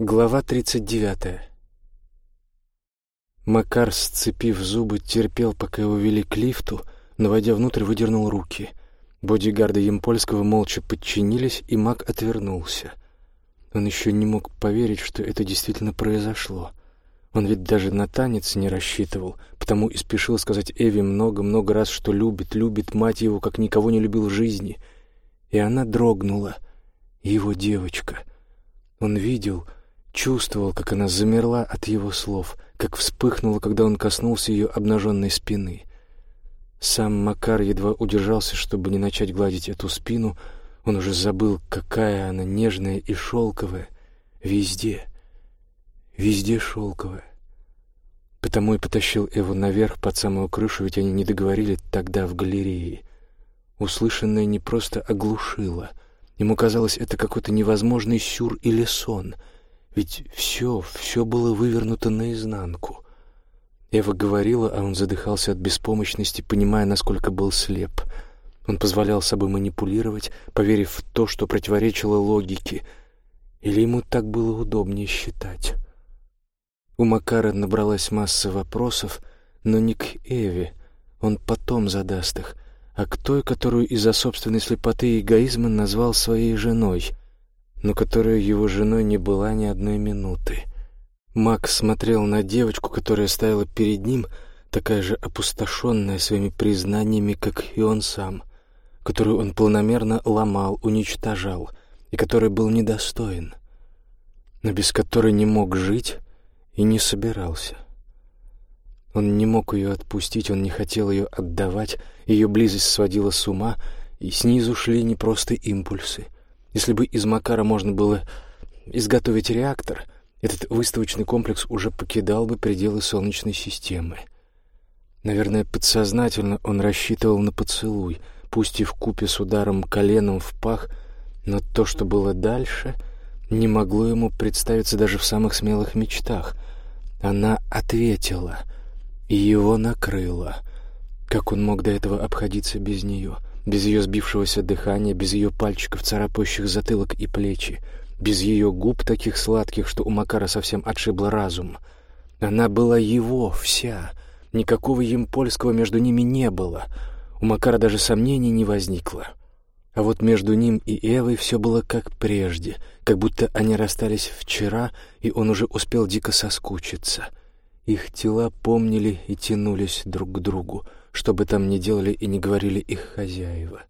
Глава 39. Макар, сцепив зубы, терпел, пока его вели к лифту, но, войдя внутрь, выдернул руки. Бодигарды Емпольского молча подчинились, и Мак отвернулся. Он еще не мог поверить, что это действительно произошло. Он ведь даже на танец не рассчитывал, потому и спешил сказать Эви много-много раз, что любит, любит мать его, как никого не любил в жизни. И она дрогнула, его девочка. Он видел, чувствовал, как она замерла от его слов, как вспыхнула, когда он коснулся ее обнаженной спины. Сам Макар едва удержался, чтобы не начать гладить эту спину, он уже забыл, какая она нежная и шелковая. Везде, везде шелковая. Потому и потащил Эву наверх под самую крышу, ведь они не договорили тогда в галерее. Услышанное не просто оглушило. Ему казалось, это какой-то невозможный сюр или сон. Ведь все, все было вывернуто наизнанку. Эва говорила, а он задыхался от беспомощности, понимая, насколько был слеп — он позволял собой манипулировать, поверив в то, что противоречило логике. Или ему так было удобнее считать? У Макара набралась масса вопросов, но не к Эве. Он потом задаст их, а к той, которую из-за собственной слепоты и эгоизма назвал своей женой, но которая его женой не была ни одной минуты. Мак смотрел на девочку, которая стояла перед ним, такая же опустошенная своими признаниями, как и он сам которую он планомерно ломал, уничтожал, и который был недостоин, но без которой не мог жить и не собирался. Он не мог ее отпустить, он не хотел ее отдавать, ее близость сводила с ума, и снизу шли не просто импульсы. Если бы из Макара можно было изготовить реактор, этот выставочный комплекс уже покидал бы пределы Солнечной системы. Наверное, подсознательно он рассчитывал на поцелуй — пусть и в купе с ударом коленом в пах, но то, что было дальше, не могло ему представиться даже в самых смелых мечтах. Она ответила, и его накрыло. Как он мог до этого обходиться без нее, без ее сбившегося дыхания, без ее пальчиков, царапающих затылок и плечи, без ее губ таких сладких, что у Макара совсем отшибло разум. Она была его вся, никакого емпольского между ними не было — у Макара даже сомнений не возникло. А вот между ним и Эвой все было как прежде, как будто они расстались вчера, и он уже успел дико соскучиться. Их тела помнили и тянулись друг к другу, что бы там ни делали и не говорили их хозяева.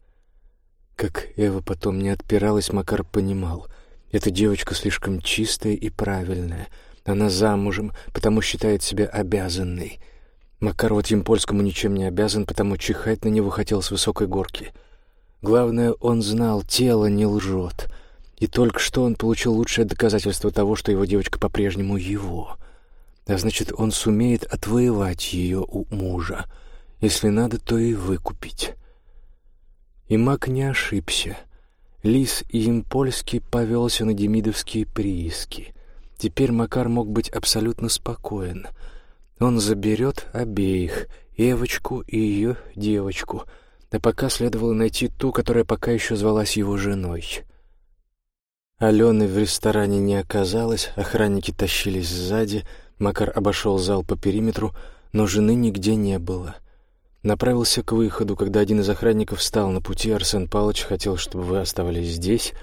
Как Эва потом не отпиралась, Макар понимал. Эта девочка слишком чистая и правильная. Она замужем, потому считает себя обязанной — Макар вот Емпольскому ничем не обязан, потому чихать на него хотел с высокой горки. Главное, он знал, тело не лжет. И только что он получил лучшее доказательство того, что его девочка по-прежнему его. А значит, он сумеет отвоевать ее у мужа. Если надо, то и выкупить. И Мак не ошибся. Лис и Емпольский повелся на демидовские прииски. Теперь Макар мог быть абсолютно спокоен — он заберет обеих, Евочку и ее девочку, а пока следовало найти ту, которая пока еще звалась его женой. Алены в ресторане не оказалось, охранники тащились сзади, Макар обошел зал по периметру, но жены нигде не было. Направился к выходу, когда один из охранников встал на пути, Арсен Павлович хотел, чтобы вы оставались здесь,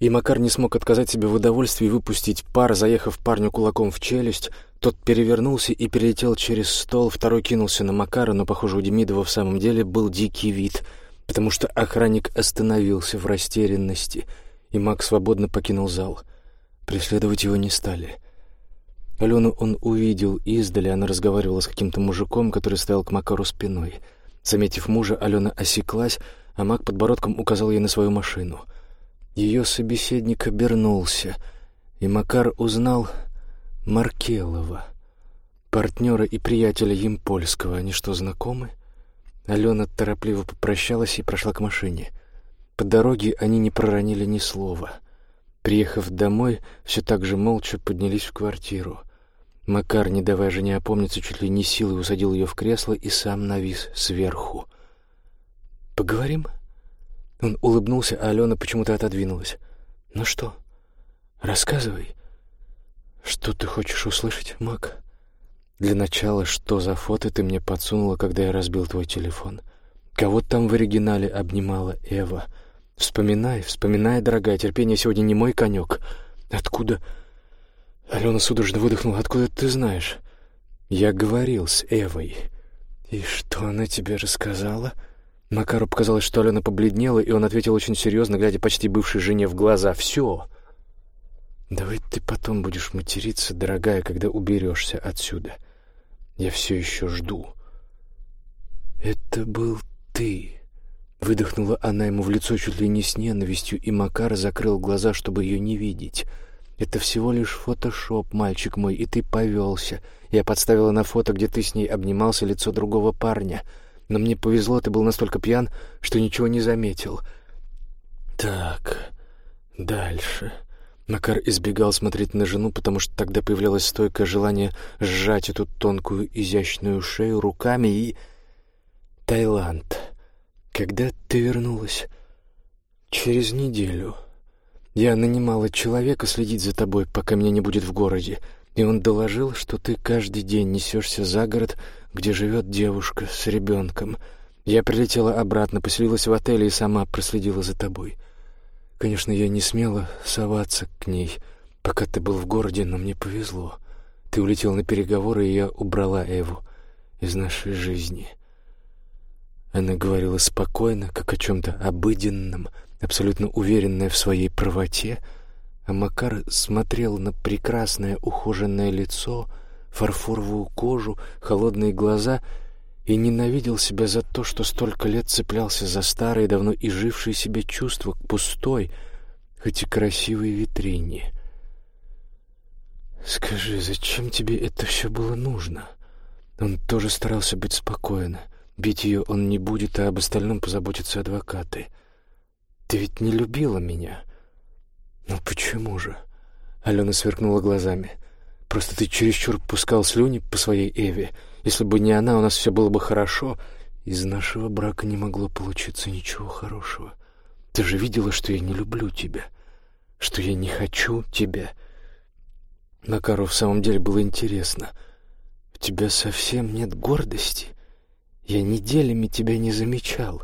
и Макар не смог отказать себе в удовольствии выпустить пар, заехав парню кулаком в челюсть, тот перевернулся и перелетел через стол, второй кинулся на Макара, но, похоже, у Демидова в самом деле был дикий вид, потому что охранник остановился в растерянности, и Мак свободно покинул зал. Преследовать его не стали. Алену он увидел издали, она разговаривала с каким-то мужиком, который стоял к Макару спиной. Заметив мужа, Алена осеклась, а Мак подбородком указал ей на свою машину. Ее собеседник обернулся, и Макар узнал Маркелова, партнера и приятеля Емпольского. Они что, знакомы? Алена торопливо попрощалась и прошла к машине. По дороге они не проронили ни слова. Приехав домой, все так же молча поднялись в квартиру. Макар, не давая жене опомниться, чуть ли не силой усадил ее в кресло и сам навис сверху. «Поговорим?» Он улыбнулся, а Алена почему-то отодвинулась. «Ну что, рассказывай». «Что ты хочешь услышать, Мак? Для начала, что за фото ты мне подсунула, когда я разбил твой телефон? Кого там в оригинале обнимала Эва? Вспоминай, вспоминай, дорогая, терпение сегодня не мой конек. Откуда...» Алена судорожно выдохнула. «Откуда ты знаешь?» «Я говорил с Эвой». «И что она тебе рассказала?» Макару показалось, что Алена побледнела, и он ответил очень серьезно, глядя почти бывшей жене в глаза. «Все. Давай ты потом будешь материться, дорогая, когда уберешься отсюда. Я все еще жду». «Это был ты», — выдохнула она ему в лицо чуть ли не с ненавистью, и Макар закрыл глаза, чтобы ее не видеть. «Это всего лишь фотошоп, мальчик мой, и ты повелся. Я подставила на фото, где ты с ней обнимался, лицо другого парня» но мне повезло, ты был настолько пьян, что ничего не заметил. Так, дальше. Макар избегал смотреть на жену, потому что тогда появлялось стойкое желание сжать эту тонкую изящную шею руками и... Таиланд. Когда ты вернулась? Через неделю. Я нанимала человека следить за тобой, пока меня не будет в городе, и он доложил, что ты каждый день несешься за город, где живет девушка с ребенком. Я прилетела обратно, поселилась в отеле и сама проследила за тобой. Конечно, я не смела соваться к ней, пока ты был в городе, но мне повезло. Ты улетел на переговоры, и я убрала Эву из нашей жизни. Она говорила спокойно, как о чем-то обыденном, абсолютно уверенная в своей правоте, а Макар смотрел на прекрасное ухоженное лицо — фарфоровую кожу, холодные глаза и ненавидел себя за то, что столько лет цеплялся за старые, давно изжившие себе чувства к пустой, хоть и красивой витрине. «Скажи, зачем тебе это все было нужно?» Он тоже старался быть спокойно. Бить ее он не будет, а об остальном позаботятся адвокаты. «Ты ведь не любила меня?» «Ну почему же?» Алена сверкнула глазами. Просто ты чересчур пускал слюни по своей Эве. Если бы не она, у нас все было бы хорошо. Из нашего брака не могло получиться ничего хорошего. Ты же видела, что я не люблю тебя, что я не хочу тебя. Накару в самом деле было интересно. У тебя совсем нет гордости. Я неделями тебя не замечал.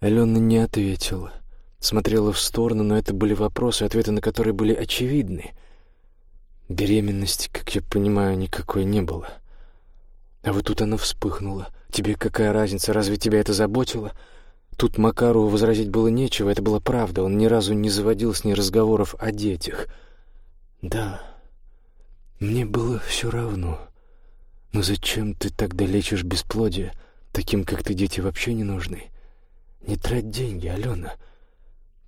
Алена не ответила. Смотрела в сторону, но это были вопросы, ответы на которые были очевидны — Беременности, как я понимаю, никакой не было. А вот тут она вспыхнула. Тебе какая разница, разве тебя это заботило? Тут Макару возразить было нечего, это была правда. Он ни разу не заводил с ней разговоров о детях. Да, мне было все равно. Но зачем ты тогда лечишь бесплодие? Таким, как ты, дети вообще не нужны. Не трать деньги, Алена. —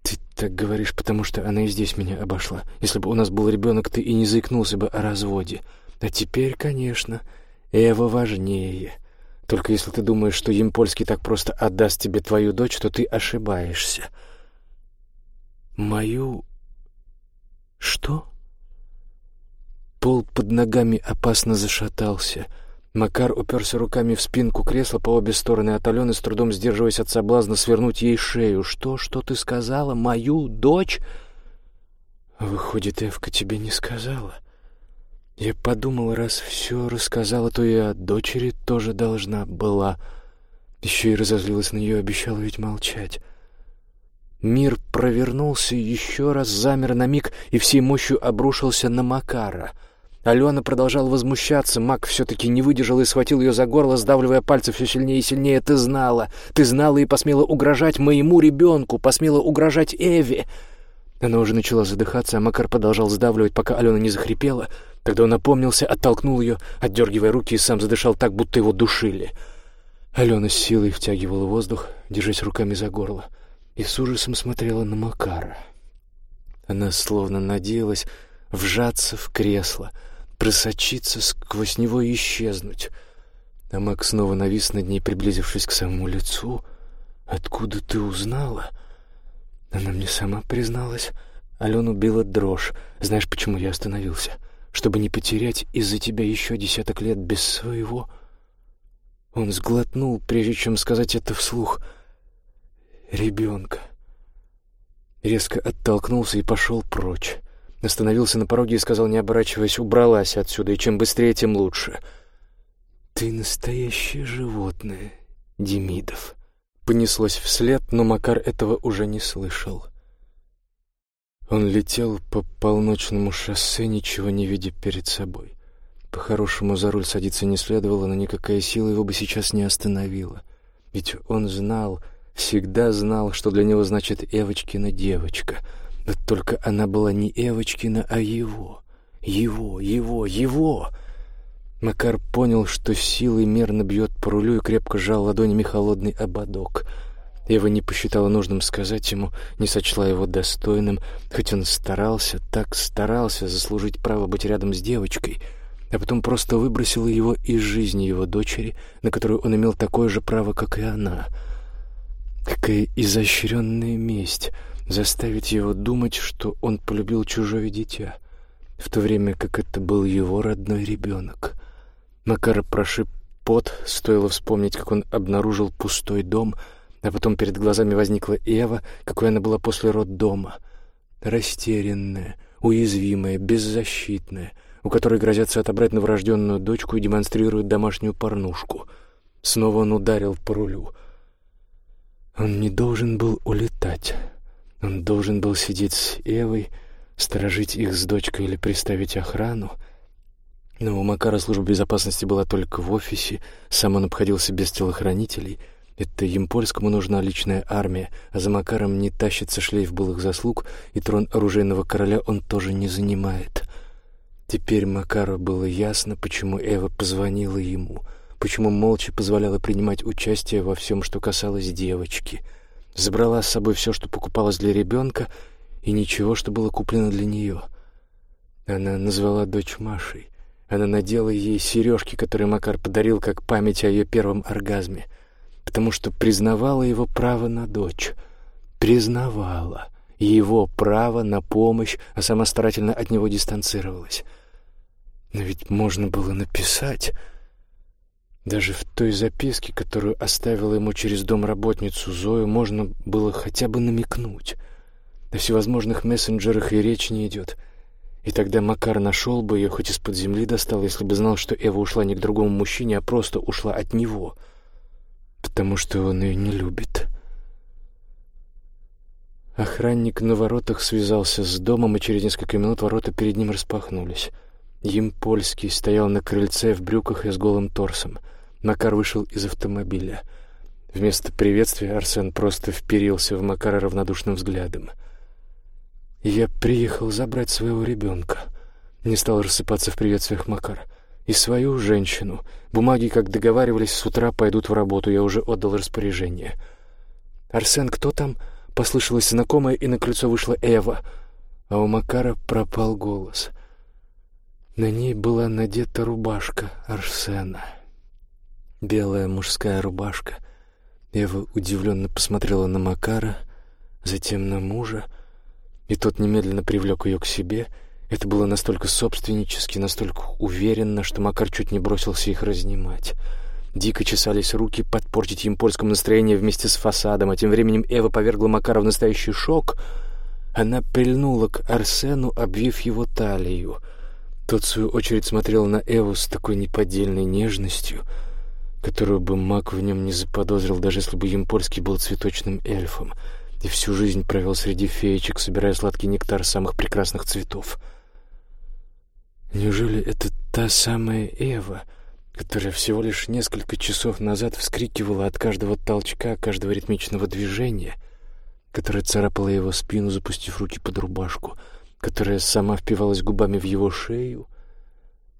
«Ты так говоришь, потому что она и здесь меня обошла. Если бы у нас был ребенок, ты и не заикнулся бы о разводе. А теперь, конечно, Эва важнее. Только если ты думаешь, что Емпольский так просто отдаст тебе твою дочь, то ты ошибаешься». «Мою... что?» Пол под ногами опасно зашатался — Макар уперся руками в спинку кресла по обе стороны от Алены, с трудом сдерживаясь от соблазна свернуть ей шею. «Что, что ты сказала? Мою дочь?» «Выходит, Эвка тебе не сказала?» Я подумал, раз все рассказала, то и о дочери тоже должна была. Еще и разозлилась на нее, обещала ведь молчать. Мир провернулся, еще раз замер на миг и всей мощью обрушился на Макара — Алена продолжала возмущаться. Мак все-таки не выдержал и схватил ее за горло, сдавливая пальцы все сильнее и сильнее. «Ты знала! Ты знала и посмела угрожать моему ребенку! Посмела угрожать Эве!» Она уже начала задыхаться, а Макар продолжал сдавливать, пока Алена не захрипела. Тогда он опомнился, оттолкнул ее, отдергивая руки, и сам задышал так, будто его душили. Алена с силой втягивала воздух, держась руками за горло, и с ужасом смотрела на Макара. Она словно надеялась вжаться в кресло — просочиться сквозь него и исчезнуть. А Мак снова навис над ней, приблизившись к самому лицу. «Откуда ты узнала?» Она мне сама призналась. Алену била дрожь. Знаешь, почему я остановился? Чтобы не потерять из-за тебя еще десяток лет без своего. Он сглотнул, прежде чем сказать это вслух. «Ребенка». Резко оттолкнулся и пошел прочь. Остановился на пороге и сказал, не оборачиваясь, убралась отсюда, и чем быстрее, тем лучше. «Ты настоящее животное, Демидов», — понеслось вслед, но Макар этого уже не слышал. Он летел по полночному шоссе, ничего не видя перед собой. По-хорошему за руль садиться не следовало, но никакая сила его бы сейчас не остановила. Ведь он знал, всегда знал, что для него значит Эвочкина девочка. Вот только она была не Эвочкина, а его. Его, его, его! Макар понял, что силой мерно бьет по рулю и крепко сжал ладонями холодный ободок — Ева не посчитала нужным сказать ему, не сочла его достойным, хоть он старался, так старался заслужить право быть рядом с девочкой, а потом просто выбросила его из жизни его дочери, на которую он имел такое же право, как и она. Какая изощренная месть заставить его думать, что он полюбил чужое дитя, в то время как это был его родной ребенок. Макара прошиб пот, стоило вспомнить, как он обнаружил пустой дом — а потом перед глазами возникла Эва, какой она была после роддома. Растерянная, уязвимая, беззащитная, у которой грозятся отобрать новорожденную дочку и демонстрируют домашнюю порнушку. Снова он ударил по рулю. Он не должен был улетать. Он должен был сидеть с Эвой, сторожить их с дочкой или приставить охрану. Но у Макара служба безопасности была только в офисе, сам он обходился без телохранителей — это Емпольскому нужна личная армия, а за Макаром не тащится шлейф былых заслуг, и трон оружейного короля он тоже не занимает. Теперь Макару было ясно, почему Эва позвонила ему, почему молча позволяла принимать участие во всем, что касалось девочки. Забрала с собой все, что покупалось для ребенка, и ничего, что было куплено для нее. Она назвала дочь Машей. Она надела ей сережки, которые Макар подарил как память о ее первом оргазме — потому что признавала его право на дочь. Признавала его право на помощь, а сама старательно от него дистанцировалась. Но ведь можно было написать... Даже в той записке, которую оставила ему через дом работницу Зою, можно было хотя бы намекнуть. О всевозможных мессенджерах и речь не идет. И тогда Макар нашел бы ее, хоть из-под земли достал, если бы знал, что Эва ушла не к другому мужчине, а просто ушла от него — потому что он ее не любит. Охранник на воротах связался с домом, и через несколько минут ворота перед ним распахнулись. Емпольский стоял на крыльце в брюках и с голым торсом. Макар вышел из автомобиля. Вместо приветствия Арсен просто вперился в Макара равнодушным взглядом. «Я приехал забрать своего ребенка», — не стал рассыпаться в приветствиях Макар и свою женщину. Бумаги, как договаривались, с утра пойдут в работу, я уже отдал распоряжение. «Арсен, кто там?» — послышалась знакомая, и на крыльцо вышла Эва, а у Макара пропал голос. На ней была надета рубашка Арсена. Белая мужская рубашка. Эва удивленно посмотрела на Макара, затем на мужа, и тот немедленно привлек ее к себе — это было настолько собственнически, настолько уверенно, что Макар чуть не бросился их разнимать. Дико чесались руки подпортить им польскому настроение вместе с фасадом, а тем временем Эва повергла Макара в настоящий шок. Она прильнула к Арсену, обвив его талию. Тот, в свою очередь, смотрел на Эву с такой неподдельной нежностью, которую бы маг в нем не заподозрил, даже если бы Емпольский был цветочным эльфом и всю жизнь провел среди феечек, собирая сладкий нектар самых прекрасных цветов — Неужели это та самая Эва, которая всего лишь несколько часов назад вскрикивала от каждого толчка, каждого ритмичного движения, которая царапала его спину, запустив руки под рубашку, которая сама впивалась губами в его шею,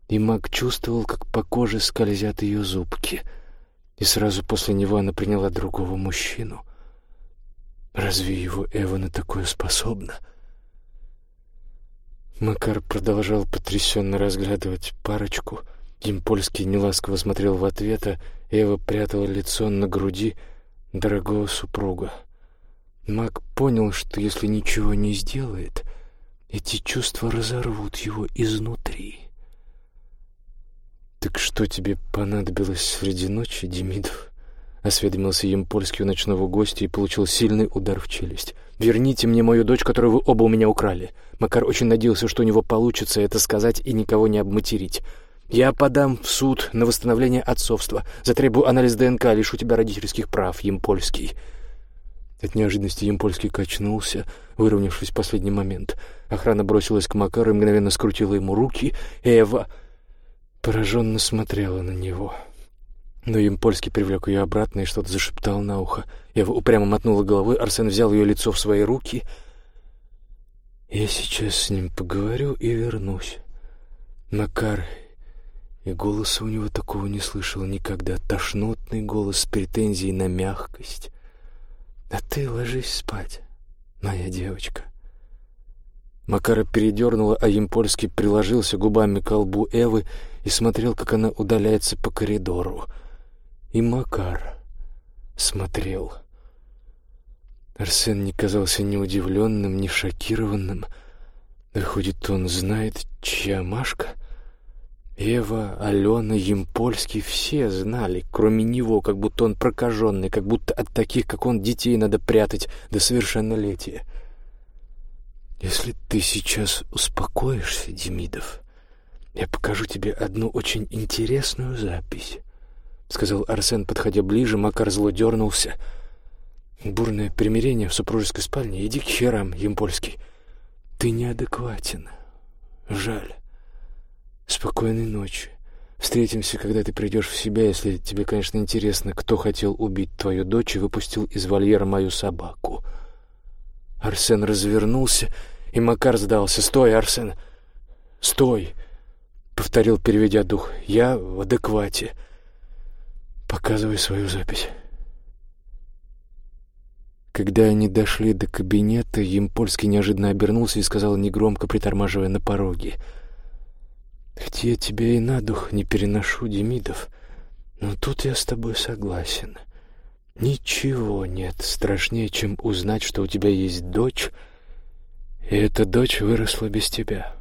и маг чувствовал, как по коже скользят ее зубки, и сразу после него она приняла другого мужчину. Разве его Эва на такое способна? — Макар продолжал потрясенно разглядывать парочку. Импольский неласково смотрел в ответ, а Эва прятала лицо на груди дорогого супруга. Мак понял, что если ничего не сделает, эти чувства разорвут его изнутри. «Так что тебе понадобилось среди ночи, Демидов?» осведомился Емпольский у ночного гостя и получил сильный удар в челюсть. «Верните мне мою дочь, которую вы оба у меня украли». Макар очень надеялся, что у него получится это сказать и никого не обматерить. «Я подам в суд на восстановление отцовства, затребую анализ ДНК, лишу тебя родительских прав, Емпольский». От неожиданности Емпольский качнулся, выровнявшись в последний момент. Охрана бросилась к Макару и мгновенно скрутила ему руки. Эва пораженно смотрела на него. Но Емпольский привлек ее обратно и что-то зашептал на ухо. Ева упрямо мотнула головой, Арсен взял ее лицо в свои руки. «Я сейчас с ним поговорю и вернусь. Макар...» И голоса у него такого не слышал никогда. Тошнотный голос с претензией на мягкость. «А ты ложись спать, моя девочка». Макара передернула, а Емпольский приложился губами к колбу Эвы и смотрел, как она удаляется по коридору. И Макар смотрел. Арсен не казался ни удивленным, ни шокированным. Выходит, он знает, чья Машка? Ева, Алена, Емпольский — все знали, кроме него, как будто он прокаженный, как будто от таких, как он, детей надо прятать до совершеннолетия. Если ты сейчас успокоишься, Демидов, я покажу тебе одну очень интересную запись. — сказал Арсен, подходя ближе. Макар зло дернулся. «Бурное примирение в супружеской спальне. Иди к херам, Емпольский. Ты неадекватен. Жаль. Спокойной ночи. Встретимся, когда ты придешь в себя, если тебе, конечно, интересно, кто хотел убить твою дочь и выпустил из вольера мою собаку». Арсен развернулся, и Макар сдался. «Стой, Арсен! Стой!» — повторил, переведя дух. «Я в адеквате». Показывай свою запись. Когда они дошли до кабинета, Емпольский неожиданно обернулся и сказал негромко, притормаживая на пороге. «Хоть я тебя и на дух не переношу, Демидов, но тут я с тобой согласен. Ничего нет страшнее, чем узнать, что у тебя есть дочь, и эта дочь выросла без тебя».